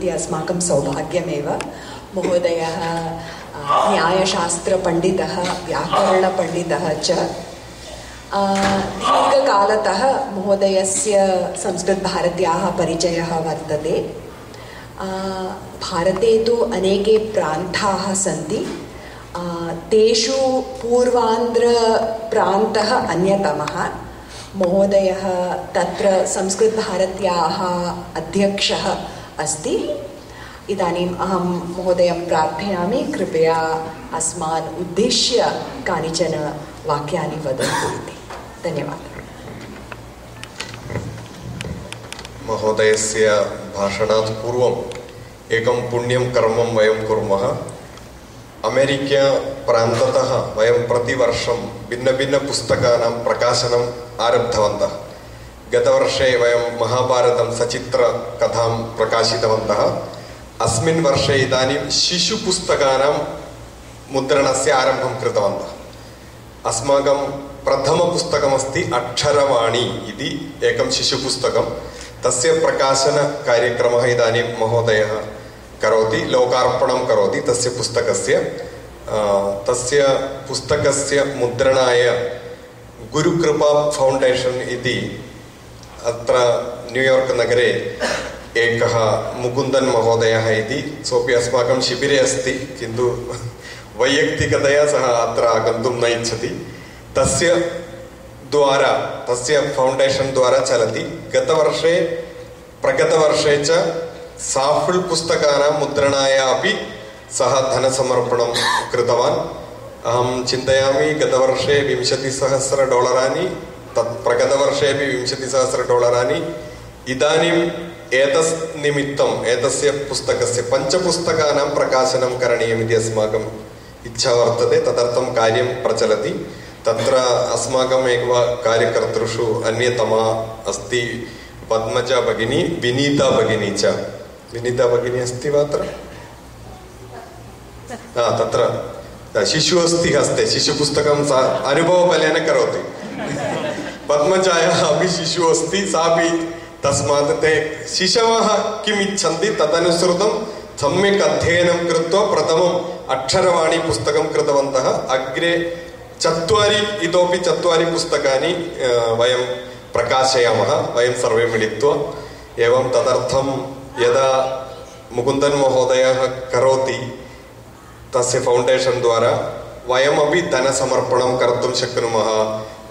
इति अस्माकं सौभाग्यमेव। महोदयः न्यायशास्त्रपण्डितः व्याकरणपण्डितः च। दीर्घकालतः महोदयस्य संस्कृतभारत्याः परिचयः वर्तते। भारते तु अनेके प्रान्ताः सन्ति। तेषु पूर्वान्ध्रप्रान्तः अन्यतमः। महोदयः तत्र संस्कृतभारत्याः अध्यक्षः अस्ति। इदानीम् अहं महोदयं प्रार्थयामि, कृपया अस्मान् उद्दिश्य कानिचन वाक्यानि वदन्तु इति। धन्यवादः। महोदयस्य भाषणात् पूर्वम् एकं पुण्यं कर्मं वयं कुर्मः। अमेरिका प्रान्ततः वयं प्रतिवर्षं भिन्नभिन्नपुस्तकानां प्रकाशनम् आरब्धवन्तः। गतवर्षे वयं महाभारतं सचित्रकथां प्रकाशितवन्तः। अस्मिन् वर्षे इदानीं शिशुपुस्तकानां मुद्रणस्य आरम्भं कृतवन्तः। अस्माकं प्रथमपुस्तकमस्ति अक्षरवाणी इति एकं शिशुपुस्तकं। तस्य प्रकाशनकार्यक्रमः इदानीं महोदयः करोति, लोकार्पणं करोति तस्य पुस्तकस्य। तस्य पुस्तकस्य मुद्रणाय गुरुकृपा फौण्डेशन् इति अत्र न्यूयार्क् नगरे एकः मुकुन्दन् महोदयः इति सोपि अस्माकं शिबिरे अस्ति किन्तु वैयक्तिकतया सः अत्र आगन्तुं न इच्छति। तस्य द्वारा तस्य फौण्डेशन् द्वारा चलति। गतवर्षे प्रगतवर्षे च साफल् पुस्तकानां मुद्रणाय अपि सः धनसमर्पणं कृतवान्। अहं चिन्तयामि गतवर्षे विंशतिसहस्र डालराणि तत् प्रगतवर्षेपि विंशतिसहस्र डोलरानि इदानीम् एतस् निमित्तम् एतस्य पुस्तकस्य पञ्चपुस्तकानां प्रकाशनं करणीयमिति अस्माकम् इच्छा वर्तते तदर्थं कार्यं प्रचलति तत्र अस्माकम् एकः कार्यकर्तृषु अन्यतमा अस्ति पद्मजा भगिनी विनीता भगिनी च विनीता भगिनी अस्ति वा अत्र हा तत्र शिशु अस्ति हस्ते शिशुपुस्तकं सा अनुभवबलेन करोति पद्मजायाः अपि शिशुः अस्ति सापि तस्मात् ते शिशवः किम् इच्छन्ति तदनुसृतं सम्यक् कृत्वा प्रथमम् अक्षरवाणी पुस्तकं कृतवन्तः। अग्रे चत्वारि, इतोपि चत्वारि पुस्तकानि वयं प्रकाशयामः, वयं सर्वे मिलित्वा। एवं तदर्थं यदा मुकुन्दन् महोदयः करोति, तस्य फौण्डेशन् द्वारा वयमपि धनसमर्पणं कर्तुं शक्नुमः।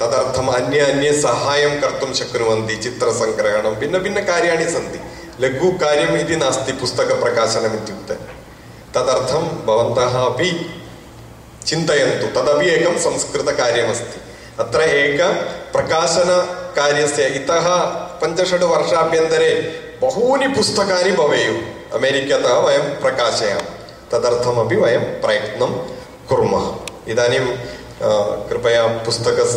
तदर्थम् अन्य अन्य सहायं कर्तुं शक्नुवन्ति चित्रसङ्ग्रहणं भिन्नभिन्नकार्याणि सन्ति लघुकार्यम् इति नास्ति पुस्तकप्रकाशनम् इत्युक्ते तदर्थं भवन्तः अपि चिन्तयन्तु तदपि एकं संस्कृतकार्यमस्ति अत्र एक प्रकाशनकार्यस्य इतः पञ्चषड् वर्षाभ्यन्तरे बहूनि पुस्तकानि भवेयुः अमेरिकातः वयं प्रकाशयामः तदर्थमपि वयं प्रयत्नं कुर्मः इदानीं अ, कृपया पुस्तकस्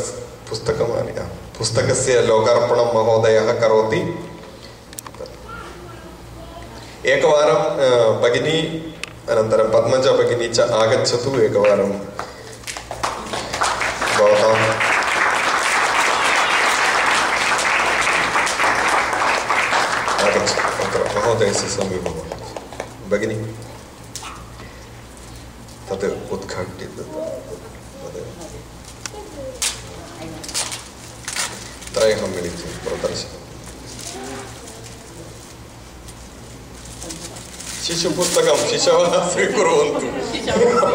पुस्तकमानि अ, पुस्तकस्य लोकार्पणं महोदयः करोति। एकवारं भगिनी अनन्तरं पद्मजा भगिनी च आगच्छतु एकवारं। भवताम् आगच्छ अत्र महोदयस्य समीपम् भगिनी तत् उद्घाट्य ददातु। त्रयः मिलित्वा प्रदर्शनम् शिशुपुस्तकं शिशवः स्वीकुर्वन्तु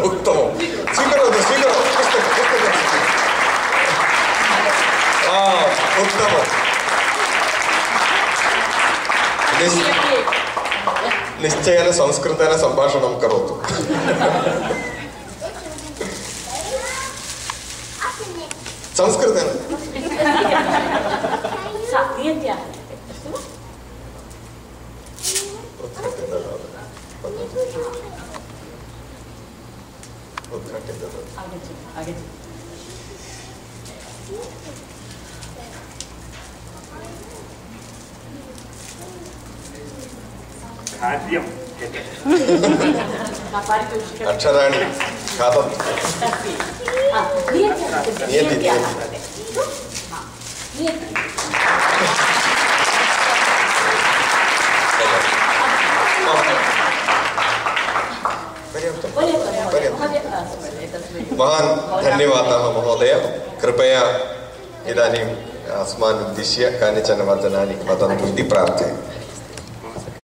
उत्तमं स्वीकरोतु स्वीकरोतु पुस्तकं पुस्तकं आ, उत्तमं निश्- निश्चयेन संस्कृतेन सम्भाषणं करोतु संस्कृतेन उद्घाट्य ददातु उद्घाट्य ददातु खाद्यं अक्षराणि खादन्तु नियति नियति पर्याप्तं पर्याप्तं पर्याप्तं महोदय अस्मत् एतस्मिन् महान् धन्यवादाः महोदय कृपया इदानीम् अस्मान् उद्दिश्य कानिचन वचनानि वदन्तु इति प्रार्थयामि